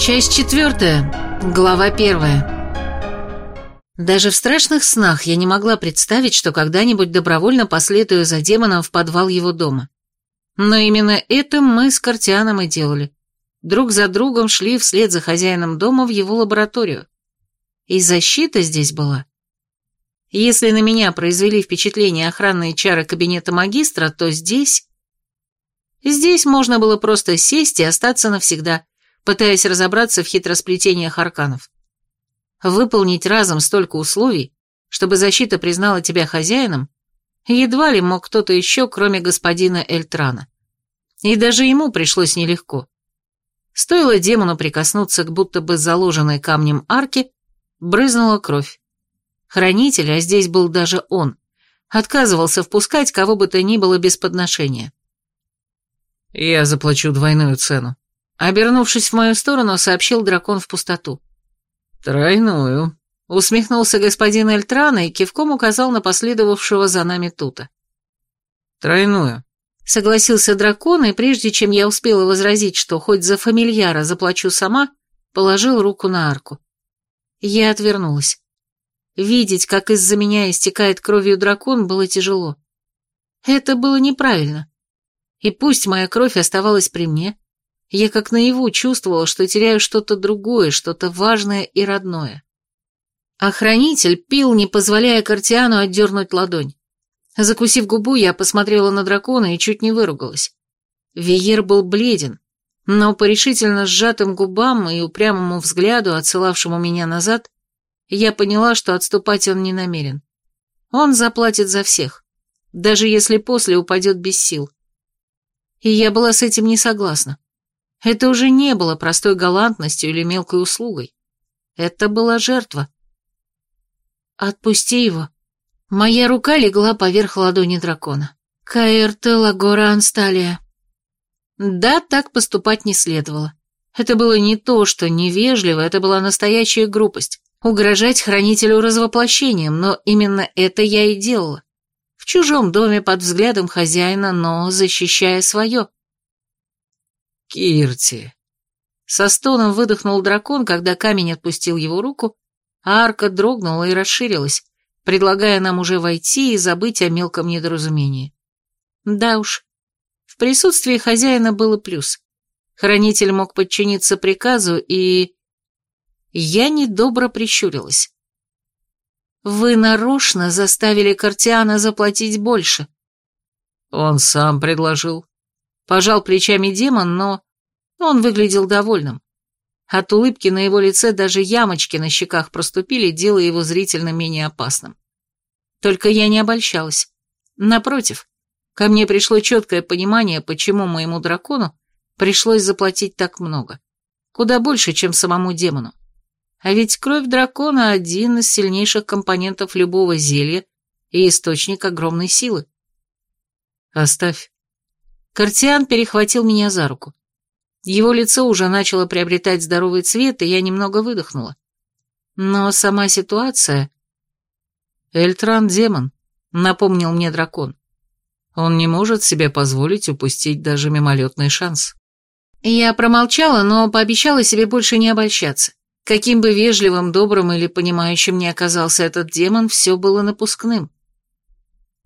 Часть четвертая, глава первая. Даже в страшных снах я не могла представить, что когда-нибудь добровольно последую за демоном в подвал его дома. Но именно это мы с Картианом и делали. Друг за другом шли вслед за хозяином дома в его лабораторию. И защита здесь была. Если на меня произвели впечатление охранные чары кабинета магистра, то здесь... Здесь можно было просто сесть и остаться навсегда, пытаясь разобраться в хитросплетениях арканов. Выполнить разом столько условий, чтобы защита признала тебя хозяином, едва ли мог кто-то еще, кроме господина Эльтрана. И даже ему пришлось нелегко. Стоило демону прикоснуться к будто бы заложенной камнем арке, брызнула кровь. Хранитель, а здесь был даже он, отказывался впускать кого бы то ни было без подношения. «Я заплачу двойную цену», — обернувшись в мою сторону, сообщил дракон в пустоту. «Тройную», — усмехнулся господин Эльтрана и кивком указал на последовавшего за нами Тута. «Тройную», — согласился дракон, и прежде чем я успела возразить, что хоть за фамильяра заплачу сама, положил руку на арку. Я отвернулась. Видеть, как из-за меня истекает кровью дракон, было тяжело. Это было неправильно. И пусть моя кровь оставалась при мне, я как наяву чувствовала, что теряю что-то другое, что-то важное и родное. Охранитель пил, не позволяя Картиану отдернуть ладонь. Закусив губу, я посмотрела на дракона и чуть не выругалась. Виер был бледен, но по решительно сжатым губам и упрямому взгляду, отсылавшему меня назад, я поняла, что отступать он не намерен. Он заплатит за всех, даже если после упадет без сил. И я была с этим не согласна. Это уже не было простой галантностью или мелкой услугой. Это была жертва. «Отпусти его». Моя рука легла поверх ладони дракона. «Каэрте Лагора Ансталия». Да, так поступать не следовало. Это было не то, что невежливо, это была настоящая грубость. Угрожать хранителю развоплощением, но именно это я и делала. В чужом доме под взглядом хозяина, но защищая свое. «Кирти!» Со стоном выдохнул дракон, когда камень отпустил его руку, а арка дрогнула и расширилась, предлагая нам уже войти и забыть о мелком недоразумении. Да уж, в присутствии хозяина было плюс. Хранитель мог подчиниться приказу, и... Я недобро прищурилась. «Вы нарочно заставили Картиана заплатить больше». «Он сам предложил», Пожал плечами демон, но он выглядел довольным. От улыбки на его лице даже ямочки на щеках проступили, делая его зрительно менее опасным. Только я не обольщалась. Напротив, ко мне пришло четкое понимание, почему моему дракону пришлось заплатить так много. Куда больше, чем самому демону. А ведь кровь дракона – один из сильнейших компонентов любого зелья и источник огромной силы. «Оставь», Картиан перехватил меня за руку. Его лицо уже начало приобретать здоровый цвет, и я немного выдохнула. Но сама ситуация... «Эльтран — демон», — напомнил мне дракон. «Он не может себе позволить упустить даже мимолетный шанс». Я промолчала, но пообещала себе больше не обольщаться. Каким бы вежливым, добрым или понимающим ни оказался этот демон, все было напускным.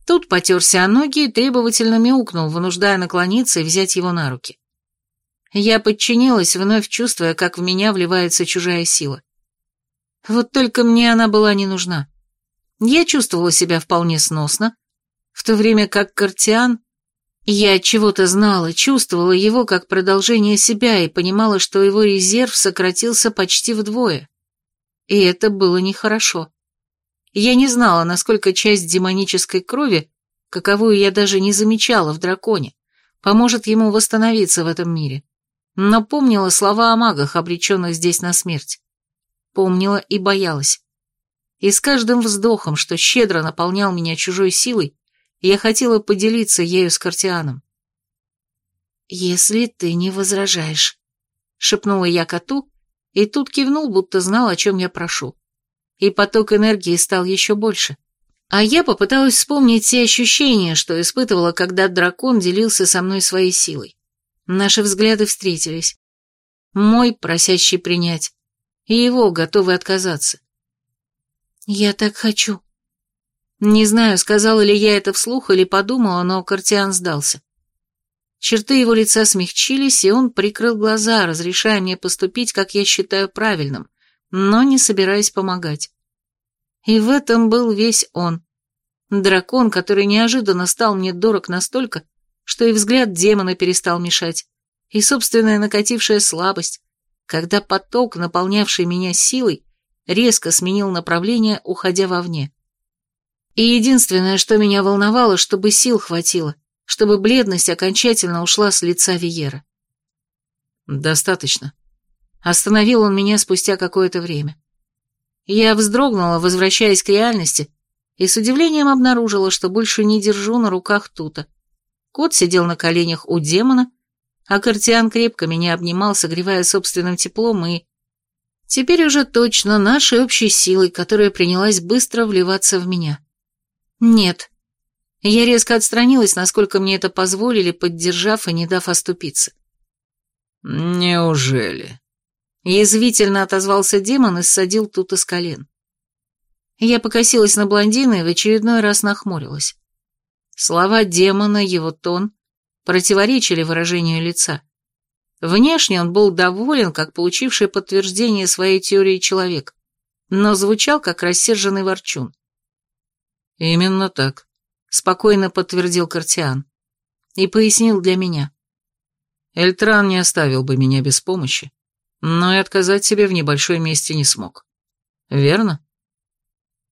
Тут потерся о ноги и требовательно мяукнул, вынуждая наклониться и взять его на руки. Я подчинилась, вновь чувствуя, как в меня вливается чужая сила. Вот только мне она была не нужна. Я чувствовала себя вполне сносно, в то время как Картиан... Я чего-то знала, чувствовала его как продолжение себя и понимала, что его резерв сократился почти вдвое. И это было нехорошо. Я не знала, насколько часть демонической крови, каковую я даже не замечала в драконе, поможет ему восстановиться в этом мире. Но помнила слова о магах, обреченных здесь на смерть. Помнила и боялась. И с каждым вздохом, что щедро наполнял меня чужой силой, я хотела поделиться ею с Картианом. «Если ты не возражаешь», — шепнула я коту, и тут кивнул, будто знал, о чем я прошу и поток энергии стал еще больше. А я попыталась вспомнить те ощущения, что испытывала, когда дракон делился со мной своей силой. Наши взгляды встретились. Мой, просящий принять, и его, готовый отказаться. «Я так хочу». Не знаю, сказала ли я это вслух или подумала, но Картиан сдался. Черты его лица смягчились, и он прикрыл глаза, разрешая мне поступить, как я считаю правильным, но не собираясь помогать. И в этом был весь он. Дракон, который неожиданно стал мне дорог настолько, что и взгляд демона перестал мешать, и собственная накатившая слабость, когда поток, наполнявший меня силой, резко сменил направление, уходя вовне. И единственное, что меня волновало, чтобы сил хватило, чтобы бледность окончательно ушла с лица Виера. «Достаточно». Остановил он меня спустя какое-то время. Я вздрогнула, возвращаясь к реальности, и с удивлением обнаружила, что больше не держу на руках тута. Кот сидел на коленях у демона, а Картиан крепко меня обнимал, согревая собственным теплом и... Теперь уже точно нашей общей силой, которая принялась быстро вливаться в меня. Нет. Я резко отстранилась, насколько мне это позволили, поддержав и не дав оступиться. «Неужели?» Язвительно отозвался демон и ссадил тут из колен. Я покосилась на блондина и в очередной раз нахмурилась. Слова демона, его тон противоречили выражению лица. Внешне он был доволен, как получивший подтверждение своей теории человек, но звучал, как рассерженный ворчун. «Именно так», — спокойно подтвердил Картиан. И пояснил для меня. «Эльтран не оставил бы меня без помощи, но и отказать себе в небольшой месте не смог. Верно?»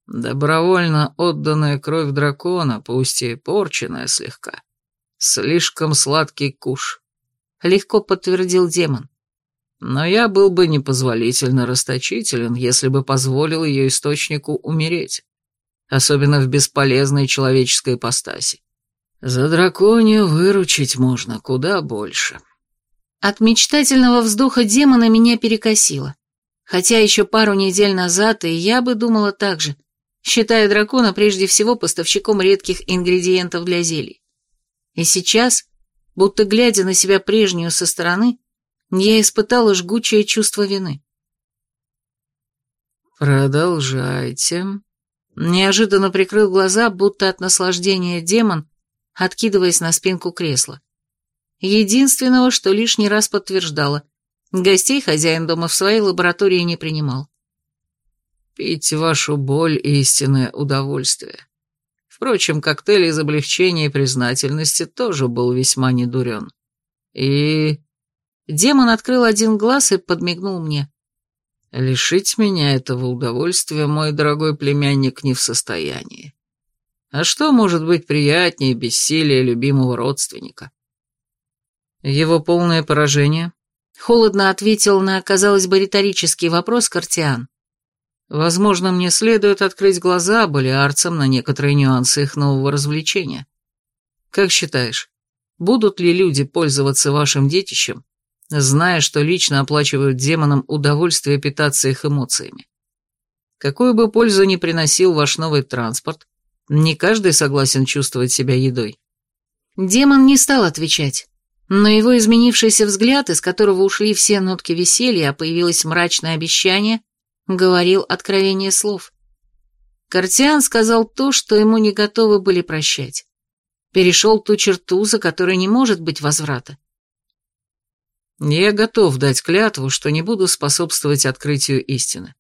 Добровольно отданная кровь дракона, пусть и порченная слегка. Слишком сладкий куш. Легко подтвердил демон. Но я был бы непозволительно расточителен, если бы позволил ее источнику умереть. Особенно в бесполезной человеческой ипостаси. За драконию выручить можно куда больше. От мечтательного вздоха демона меня перекосило. Хотя еще пару недель назад и я бы думала так же, считая дракона прежде всего поставщиком редких ингредиентов для зелий. И сейчас, будто глядя на себя прежнюю со стороны, я испытала жгучее чувство вины. «Продолжайте», Неожиданно прикрыл глаза, будто от наслаждения демон, откидываясь на спинку кресла. Единственного, что лишний раз подтверждало, гостей хозяин дома в своей лаборатории не принимал. Пить вашу боль — истинное удовольствие. Впрочем, коктейль из облегчения и признательности тоже был весьма недурен. И... Демон открыл один глаз и подмигнул мне. Лишить меня этого удовольствия мой дорогой племянник не в состоянии. А что может быть приятнее бессилия любимого родственника? Его полное поражение? Холодно ответил на, казалось бы, риторический вопрос Картиан. Возможно, мне следует открыть глаза болиарцам на некоторые нюансы их нового развлечения. Как считаешь, будут ли люди пользоваться вашим детищем, зная, что лично оплачивают демонам удовольствие питаться их эмоциями? Какую бы пользу ни приносил ваш новый транспорт, не каждый согласен чувствовать себя едой. Демон не стал отвечать, но его изменившийся взгляд, из которого ушли все нотки веселья, а появилось мрачное обещание, говорил откровение слов. Картиан сказал то, что ему не готовы были прощать. Перешел ту черту, за которой не может быть возврата. Я готов дать клятву, что не буду способствовать открытию истины.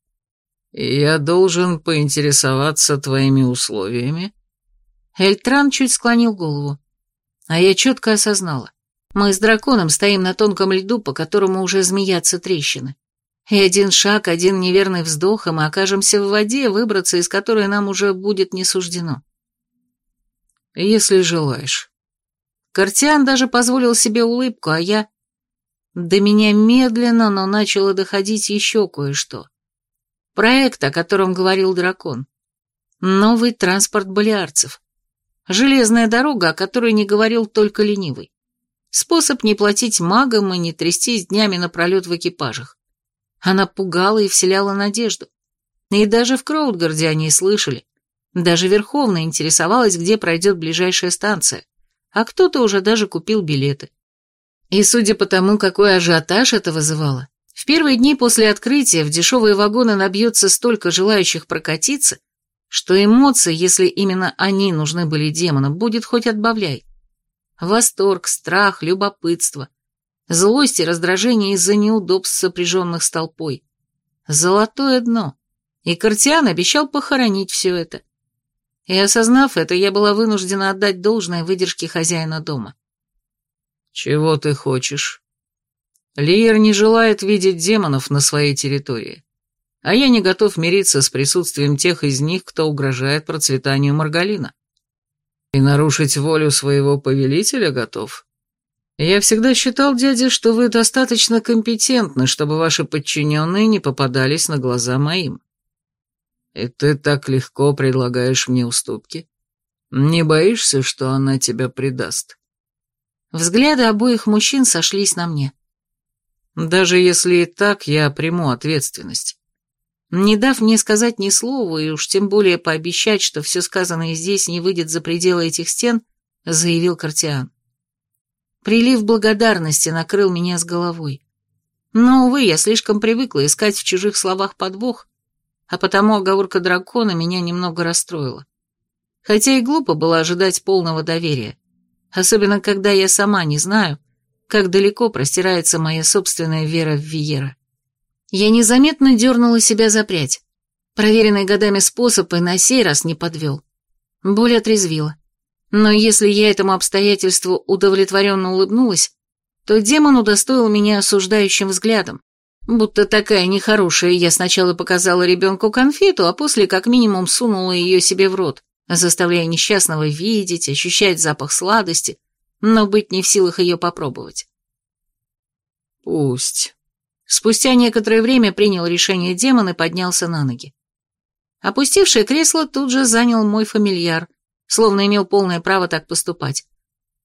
Я должен поинтересоваться твоими условиями. Эльтран чуть склонил голову, а я четко осознала. Мы с драконом стоим на тонком льду, по которому уже змеятся трещины. И один шаг, один неверный вздох, и мы окажемся в воде, выбраться из которой нам уже будет не суждено. Если желаешь. Картиан даже позволил себе улыбку, а я... До меня медленно, но начало доходить еще кое-что. Проект, о котором говорил дракон. Новый транспорт болиарцев. Железная дорога, о которой не говорил только ленивый. Способ не платить магам и не трястись днями напролет в экипажах. Она пугала и вселяла надежду. И даже в Кроудгарде они слышали. Даже Верховная интересовалась, где пройдет ближайшая станция, а кто-то уже даже купил билеты. И судя по тому, какой ажиотаж это вызывало, В первые дни после открытия в дешевые вагоны набьется столько желающих прокатиться, что эмоции, если именно они нужны были демонам, будет хоть отбавляй. Восторг, страх, любопытство, злость и раздражение из-за неудобств, сопряженных с толпой. Золотое дно. И Картиан обещал похоронить все это. И осознав это, я была вынуждена отдать должное выдержке хозяина дома. «Чего ты хочешь?» Лиер не желает видеть демонов на своей территории, а я не готов мириться с присутствием тех из них, кто угрожает процветанию Маргалина. И нарушить волю своего повелителя готов. Я всегда считал, дядя, что вы достаточно компетентны, чтобы ваши подчиненные не попадались на глаза моим. И ты так легко предлагаешь мне уступки? Не боишься, что она тебя предаст?» Взгляды обоих мужчин сошлись на мне. Даже если и так, я приму ответственность. Не дав мне сказать ни слова, и уж тем более пообещать, что все сказанное здесь не выйдет за пределы этих стен, заявил Картиан. Прилив благодарности накрыл меня с головой. Но, увы, я слишком привыкла искать в чужих словах подвох, а потому оговорка дракона меня немного расстроила. Хотя и глупо было ожидать полного доверия, особенно когда я сама не знаю, как далеко простирается моя собственная вера в Виера. Я незаметно дернула себя за прядь. Проверенный годами способ и на сей раз не подвел. Боль отрезвила. Но если я этому обстоятельству удовлетворенно улыбнулась, то демон удостоил меня осуждающим взглядом, будто такая нехорошая я сначала показала ребенку конфету, а после как минимум сунула ее себе в рот, заставляя несчастного видеть, ощущать запах сладости, но быть не в силах ее попробовать. Пусть. Спустя некоторое время принял решение демон и поднялся на ноги. Опустившее кресло тут же занял мой фамильяр, словно имел полное право так поступать.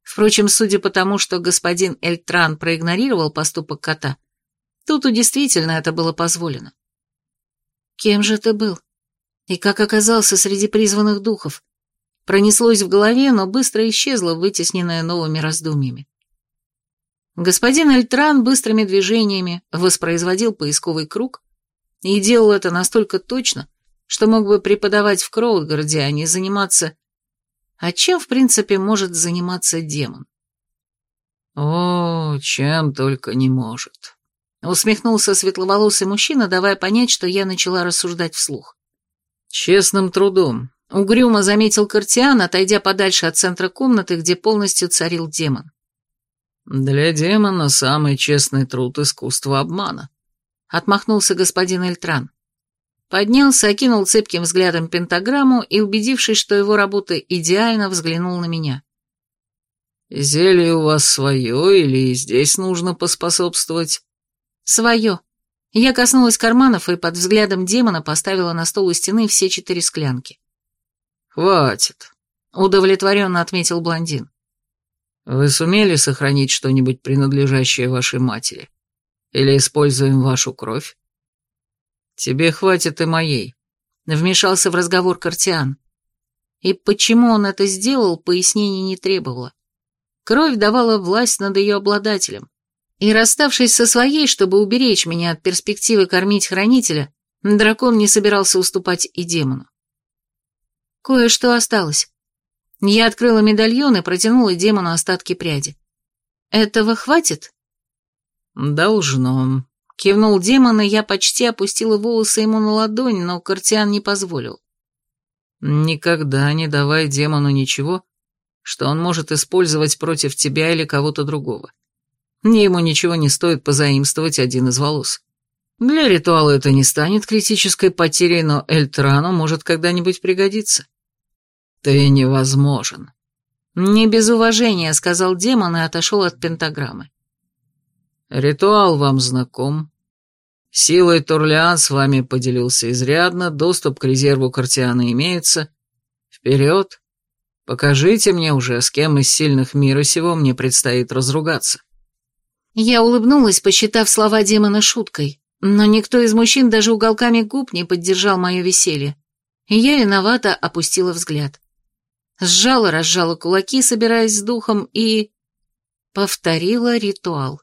Впрочем, судя по тому, что господин Эльтран проигнорировал поступок кота, тут у действительно это было позволено. «Кем же ты был? И как оказался среди призванных духов?» Пронеслось в голове, но быстро исчезло, вытесненное новыми раздумьями. Господин Эльтран быстрыми движениями воспроизводил поисковый круг и делал это настолько точно, что мог бы преподавать в Кроудгарде, а не заниматься... А чем, в принципе, может заниматься демон? «О, чем только не может», — усмехнулся светловолосый мужчина, давая понять, что я начала рассуждать вслух. «Честным трудом, Угрюмо заметил Картиан, отойдя подальше от центра комнаты, где полностью царил демон. «Для демона самый честный труд — искусство обмана», — отмахнулся господин Эльтран. Поднялся, окинул цепким взглядом пентаграмму и, убедившись, что его работа идеально, взглянул на меня. «Зелье у вас свое или здесь нужно поспособствовать?» «Свое», я коснулась карманов и под взглядом демона поставила на стол у стены все четыре склянки. «Хватит», — удовлетворенно отметил блондин. «Вы сумели сохранить что-нибудь, принадлежащее вашей матери? Или используем вашу кровь?» «Тебе хватит и моей», — вмешался в разговор Картиан. И почему он это сделал, пояснений не требовало. Кровь давала власть над ее обладателем. И расставшись со своей, чтобы уберечь меня от перспективы кормить хранителя, дракон не собирался уступать и демону. Кое-что осталось. Я открыла медальон и протянула демону остатки пряди. Этого хватит? Должно. Кивнул демон, и я почти опустила волосы ему на ладонь, но Картиан не позволил. Никогда не давай демону ничего, что он может использовать против тебя или кого-то другого. Ему ничего не стоит позаимствовать один из волос. Для ритуала это не станет критической потерей, но Эльтрану может когда-нибудь пригодиться. «Ты невозможен». «Не без уважения», — сказал демон и отошел от пентаграммы. «Ритуал вам знаком. Силой Турлиан с вами поделился изрядно, доступ к резерву Картиана имеется. Вперед! Покажите мне уже, с кем из сильных мира сего мне предстоит разругаться». Я улыбнулась, посчитав слова демона шуткой, но никто из мужчин даже уголками губ не поддержал мое веселье, и я виновато опустила взгляд. Сжала-разжала кулаки, собираясь с духом, и... Повторила ритуал.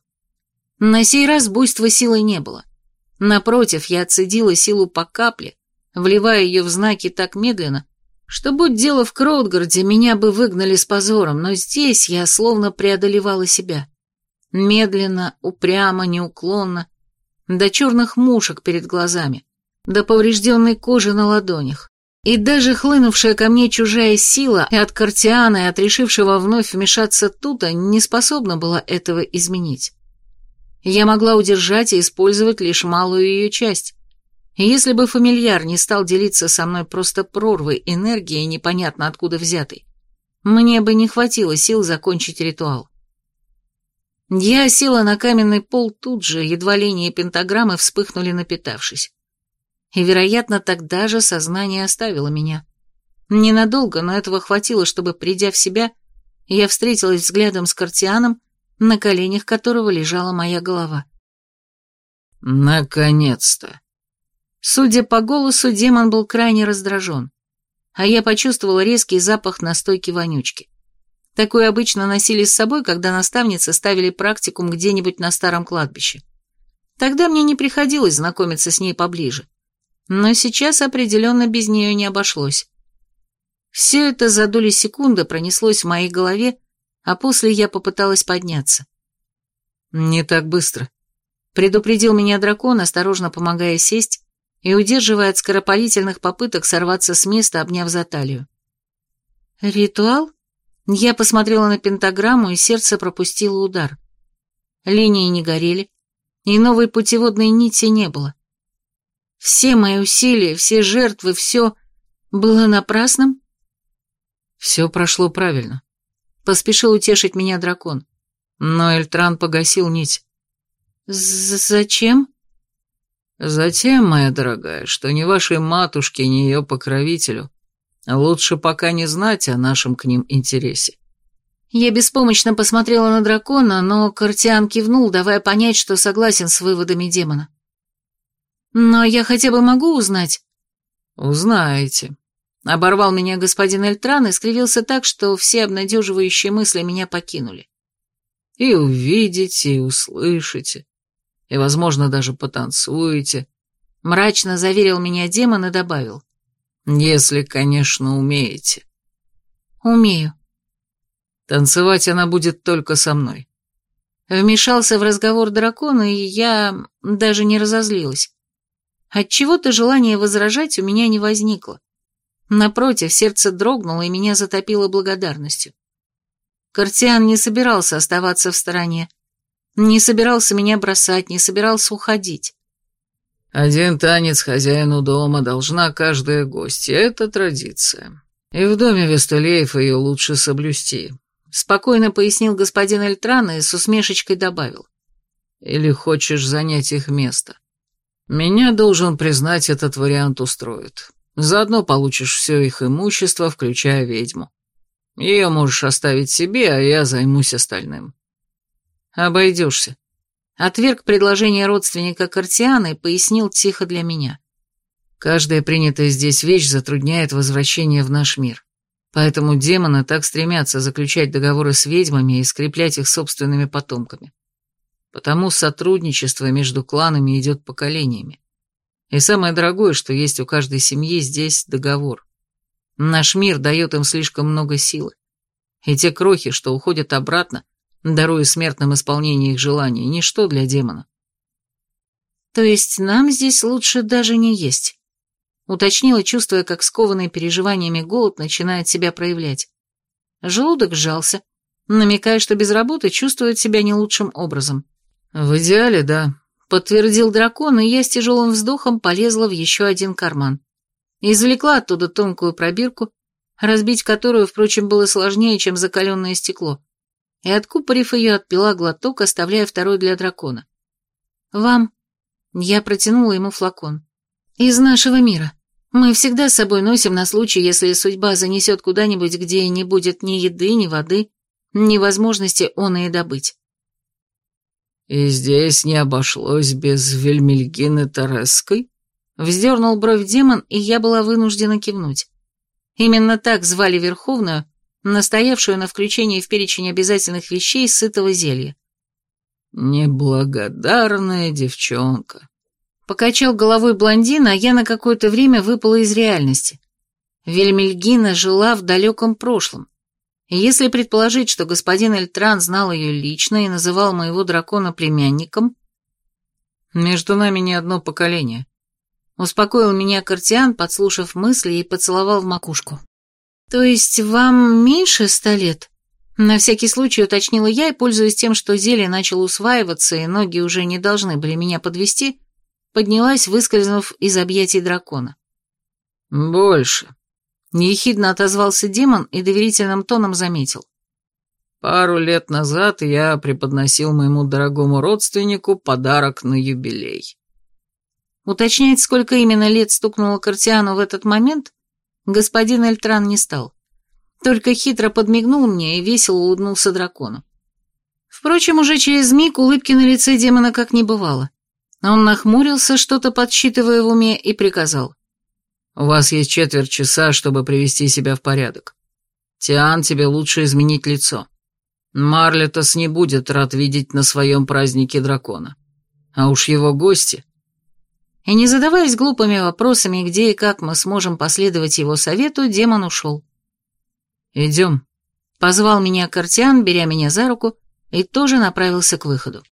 На сей раз буйства силы не было. Напротив, я отцедила силу по капле, вливая ее в знаки так медленно, что, будь дело в Кроудгарде, меня бы выгнали с позором, но здесь я словно преодолевала себя. Медленно, упрямо, неуклонно, до черных мушек перед глазами, до поврежденной кожи на ладонях. И даже хлынувшая ко мне чужая сила и от Картиана, и от решившего вновь вмешаться Тута не способна была этого изменить. Я могла удержать и использовать лишь малую ее часть. Если бы фамильяр не стал делиться со мной просто прорвой энергии, непонятно откуда взятой, мне бы не хватило сил закончить ритуал. Я села на каменный пол тут же, едва линии пентаграммы вспыхнули, напитавшись. И, вероятно, тогда же сознание оставило меня. Ненадолго, но этого хватило, чтобы, придя в себя, я встретилась взглядом с Картианом, на коленях которого лежала моя голова. «Наконец-то!» Судя по голосу, демон был крайне раздражен, а я почувствовала резкий запах настойки вонючки. Такую обычно носили с собой, когда наставницы ставили практикум где-нибудь на старом кладбище. Тогда мне не приходилось знакомиться с ней поближе. Но сейчас определенно без нее не обошлось. Все это за доли секунды пронеслось в моей голове, а после я попыталась подняться. «Не так быстро», — предупредил меня дракон, осторожно помогая сесть и удерживая от скоропалительных попыток сорваться с места, обняв за талию. «Ритуал?» Я посмотрела на пентаграмму, и сердце пропустило удар. Линии не горели, и новой путеводной нити не было. Все мои усилия, все жертвы, все было напрасным? Все прошло правильно. Поспешил утешить меня дракон. Но Эльтран погасил нить. З «Зачем?» «Затем, моя дорогая, что ни вашей матушке, ни ее покровителю Лучше пока не знать о нашем к ним интересе. Я беспомощно посмотрела на дракона, но Картиан кивнул, давая понять, что согласен с выводами демона. «Но я хотя бы могу узнать?» «Узнаете». Оборвал меня господин Эльтран и скривился так, что все обнадеживающие мысли меня покинули. «И увидите, и услышите, и, возможно, даже потанцуете», — мрачно заверил меня демон и добавил. Если, конечно, умеете. Умею. Танцевать она будет только со мной. Вмешался в разговор дракона, и я даже не разозлилась. Отчего-то желание возражать у меня не возникло. Напротив, сердце дрогнуло и меня затопило благодарностью. Картиан не собирался оставаться в стороне. Не собирался меня бросать, не собирался уходить. Один танец хозяину дома должна каждая гостья, это традиция. И в доме Вестулеев ее лучше соблюсти. Спокойно пояснил господин Эльтран и с усмешечкой добавил. Или хочешь занять их место? Меня, должен признать, этот вариант устроит. Заодно получишь все их имущество, включая ведьму. Ее можешь оставить себе, а я займусь остальным. Обойдешься. Отверг предложение родственника Картиана и пояснил тихо для меня. Каждая принятая здесь вещь затрудняет возвращение в наш мир. Поэтому демоны так стремятся заключать договоры с ведьмами и скреплять их собственными потомками. Потому сотрудничество между кланами идет поколениями. И самое дорогое, что есть у каждой семьи, здесь договор. Наш мир дает им слишком много силы. И те крохи, что уходят обратно, даруя смертным исполнение их желаний, ничто для демона. То есть нам здесь лучше даже не есть? Уточнила, чувствуя, как скованный переживаниями голод начинает себя проявлять. Желудок сжался, намекая, что без работы чувствует себя не лучшим образом. «В идеале, да», — подтвердил дракон, и я с тяжелым вздохом полезла в еще один карман. Извлекла оттуда тонкую пробирку, разбить которую, впрочем, было сложнее, чем закаленное стекло и, откупорив ее, отпила глоток, оставляя второй для дракона. «Вам...» Я протянула ему флакон. «Из нашего мира. Мы всегда с собой носим на случай, если судьба занесет куда-нибудь, где не будет ни еды, ни воды, ни возможности он и добыть». «И здесь не обошлось без Вельмельгины Тареской?» Вздернул бровь демон, и я была вынуждена кивнуть. Именно так звали Верховную, настоявшую на включении в перечень обязательных вещей сытого зелья. Неблагодарная девчонка. Покачал головой блондин, а я на какое-то время выпала из реальности. Вельмельгина жила в далеком прошлом. Если предположить, что господин Эльтран знал ее лично и называл моего дракона племянником... Между нами не одно поколение. Успокоил меня Картиан, подслушав мысли и поцеловал в макушку. То есть вам меньше ста лет? На всякий случай уточнила я и, пользуясь тем, что зелье начало усваиваться и ноги уже не должны были меня подвести, поднялась, выскользнув из объятий дракона. «Больше», Ехидно отозвался демон и доверительным тоном заметил. Пару лет назад я преподносил моему дорогому родственнику подарок на юбилей. Уточнять, сколько именно лет стукнуло Картиану в этот момент, господин Эльтран не стал. Только хитро подмигнул мне и весело улыбнулся дракону. Впрочем, уже через миг улыбки на лице демона как не бывало. Он нахмурился, что-то подсчитывая в уме, и приказал. У вас есть четверть часа, чтобы привести себя в порядок. Тиан, тебе лучше изменить лицо. Марлетос не будет рад видеть на своем празднике дракона. А уж его гости... И не задаваясь глупыми вопросами, где и как мы сможем последовать его совету, демон ушел. «Идем», — позвал меня Картиан, беря меня за руку, и тоже направился к выходу.